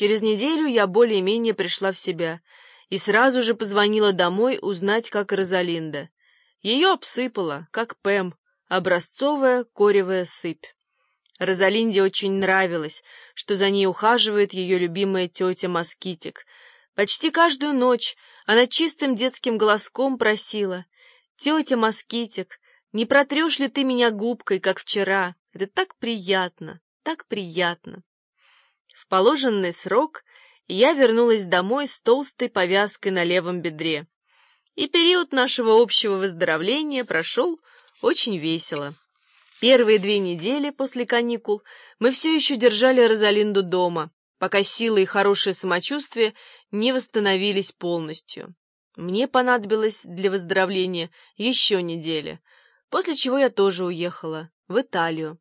Через неделю я более-менее пришла в себя и сразу же позвонила домой узнать, как Розалинда. Ее обсыпала, как Пэм, образцовая коревая сыпь. Розалинде очень нравилось, что за ней ухаживает ее любимая тетя Москитик. Почти каждую ночь она чистым детским голоском просила «Тетя Москитик, не протрешь ли ты меня губкой, как вчера? Это так приятно, так приятно!» Положенный срок я вернулась домой с толстой повязкой на левом бедре. И период нашего общего выздоровления прошел очень весело. Первые две недели после каникул мы все еще держали Розалинду дома, пока силы и хорошее самочувствие не восстановились полностью. Мне понадобилось для выздоровления еще неделя, после чего я тоже уехала в Италию.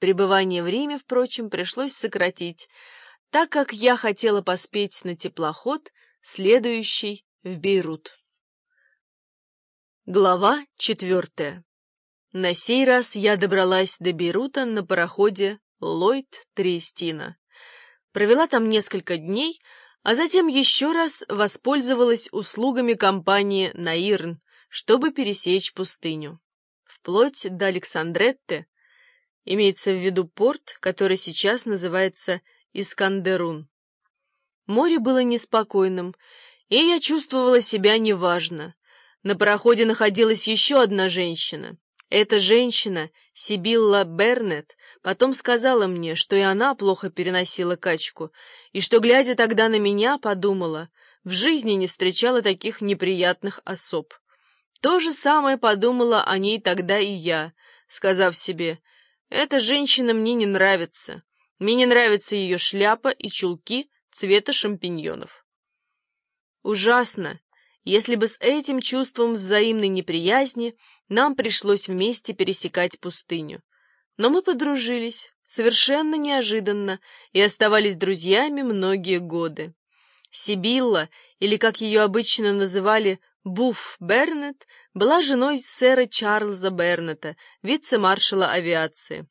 Пребывание в Риме, впрочем, пришлось сократить, так как я хотела поспеть на теплоход, следующий в Бейрут. Глава четвертая на сей раз я добралась до Бейрута на пароходе Ллойд Триестина. Провела там несколько дней, а затем еще раз воспользовалась услугами компании «Наирн», чтобы пересечь пустыню. Вплоть до Александретте, имеется в виду порт, который сейчас называется Искандерун. Море было неспокойным, и я чувствовала себя неважно. На пароходе находилась еще одна женщина. Эта женщина, Сибилла Бернет, потом сказала мне, что и она плохо переносила качку, и что, глядя тогда на меня, подумала, в жизни не встречала таких неприятных особ. То же самое подумала о ней тогда и я, сказав себе, «Эта женщина мне не нравится. Мне не нравится ее шляпа и чулки цвета шампиньонов». Ужасно, если бы с этим чувством взаимной неприязни нам пришлось вместе пересекать пустыню. Но мы подружились, совершенно неожиданно, и оставались друзьями многие годы. Сибилла, или, как ее обычно называли, Буф Бернет, была женой сэра Чарльза Бернета, вице-маршала авиации.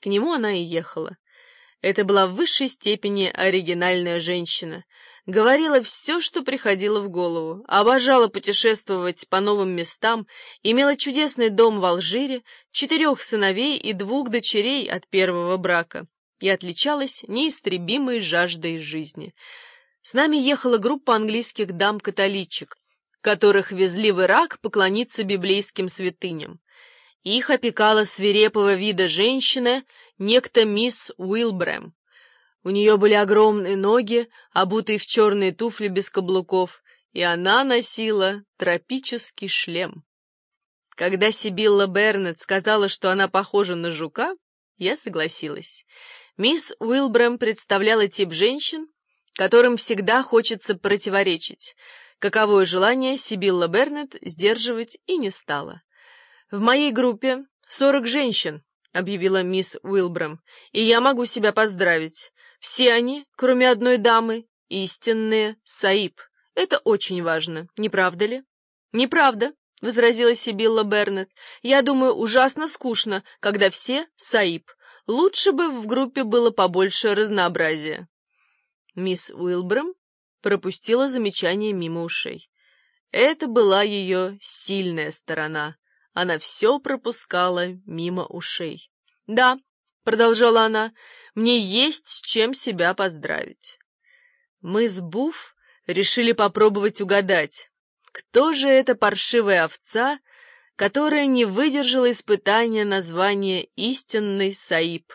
К нему она и ехала. Это была в высшей степени оригинальная женщина — Говорила все, что приходило в голову, обожала путешествовать по новым местам, имела чудесный дом в Алжире, четырех сыновей и двух дочерей от первого брака и отличалась неистребимой жаждой жизни. С нами ехала группа английских дам-католичек, которых везли в Ирак поклониться библейским святыням. Их опекала свирепого вида женщина, некто мисс Уилбрэм. У нее были огромные ноги, обутые в черные туфли без каблуков, и она носила тропический шлем. Когда Сибилла Бернет сказала, что она похожа на жука, я согласилась. Мисс Уилбрэм представляла тип женщин, которым всегда хочется противоречить. Каковое желание Сибилла Бернет сдерживать и не стала. В моей группе сорок женщин, — объявила мисс Уилбрэм, — и я могу себя поздравить. Все они, кроме одной дамы, истинные Саиб. Это очень важно, не правда ли? Неправда, — возразила Сибилла Бернет. Я думаю, ужасно скучно, когда все Саиб. Лучше бы в группе было побольше разнообразия. Мисс Уилбрэм пропустила замечание мимо ушей. Это была ее сильная сторона. Она все пропускала мимо ушей. «Да», — продолжала она, — «мне есть с чем себя поздравить». Мы с Буф решили попробовать угадать, кто же эта паршивая овца, которая не выдержала испытания названия «истинный Саиб».